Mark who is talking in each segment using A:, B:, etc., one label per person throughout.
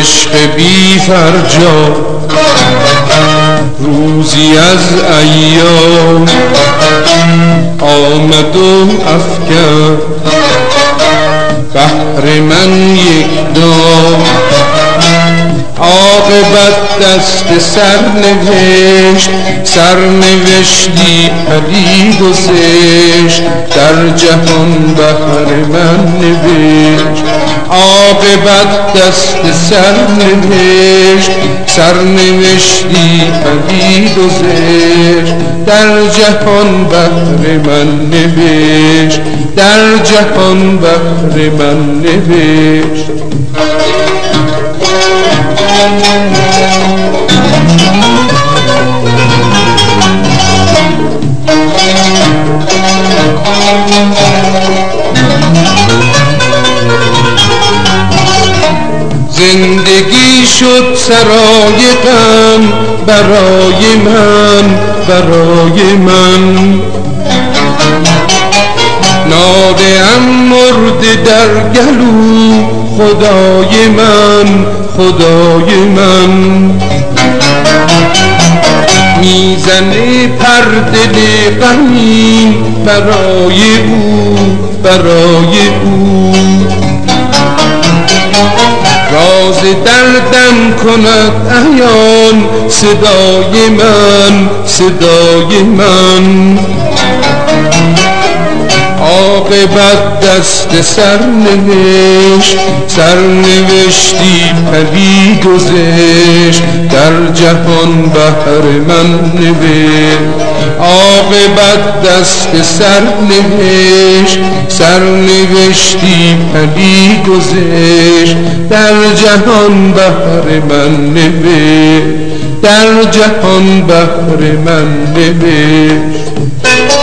A: عشق بی فرجا روزی از ایام آمد و افکر بحر من یک دام. عاقبت دست سر نوشت سر نوشتی پلید و زشت در جهان بحر من نوشت. عاقبت دست سر نوشت سر نوشتی پلید و زشت در جهان بحر من نوشت. در جهان بحر من نوشت. زندگی شد سرای غم برای من برای من. ناده ام مرده در گلو خدای من. خدای من. می‌زنه پردل غمی برای او برای او. راز دردم کند ایان صدای من صدای من. عاقبت دست سر نوشت سر نوشتی پلی گذشت در جهان بحر من نوشت. عاقبت دست سر نوشت سر نوشتی پلی گذشت در جهان بحر من نوشت. در جهان بحر من نوشت.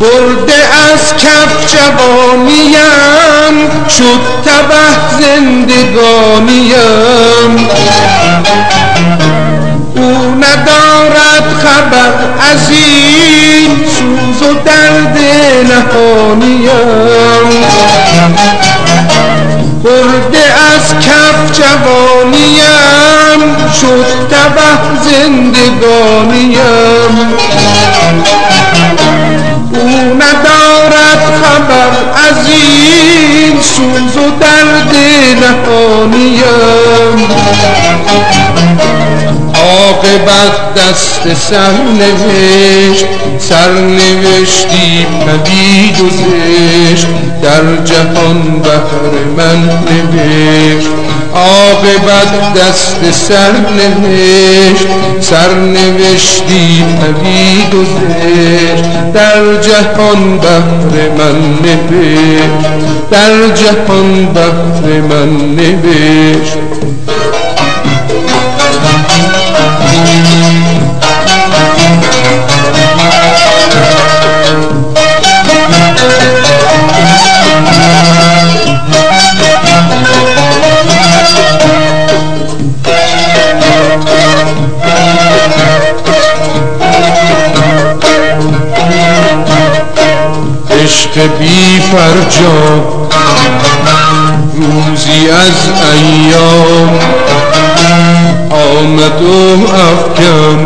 A: برده از کف جوانیم شد تبه زندگانیم. او ندارد خبر از این سوز و درد نهانیم. برده از کف جوانیم شد تبه زندگانیم. ندارد خبر از این سوز و درد نهانیم عاقبت دست سرنوشت سرنوشتی پدید و زشت در جهان بهر من نوشت. عاقبت دست سرنوشت سرنوشتی و زشت. در جهان بهر من نوشت در جهان بهر من نوشت. بی فرجام. روزی از ایام آمد و افکم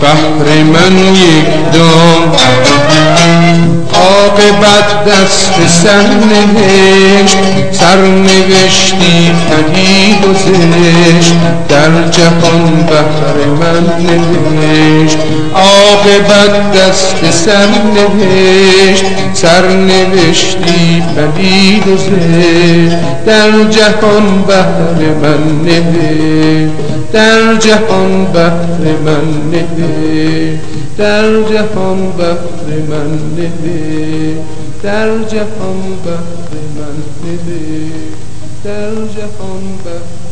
A: بحر من یک دام. عاقبت دست سرنوشت سرنوشتی پدید و زشت در جهان بحر من نوشت. عاقبت دست سرنوشت سرنوشتی پدید و زشت در جهان بحر من نوشت. در جهان بحر من نوشت در جهان بحر من نوشت در جهان بحر من نوشت در جهان بحر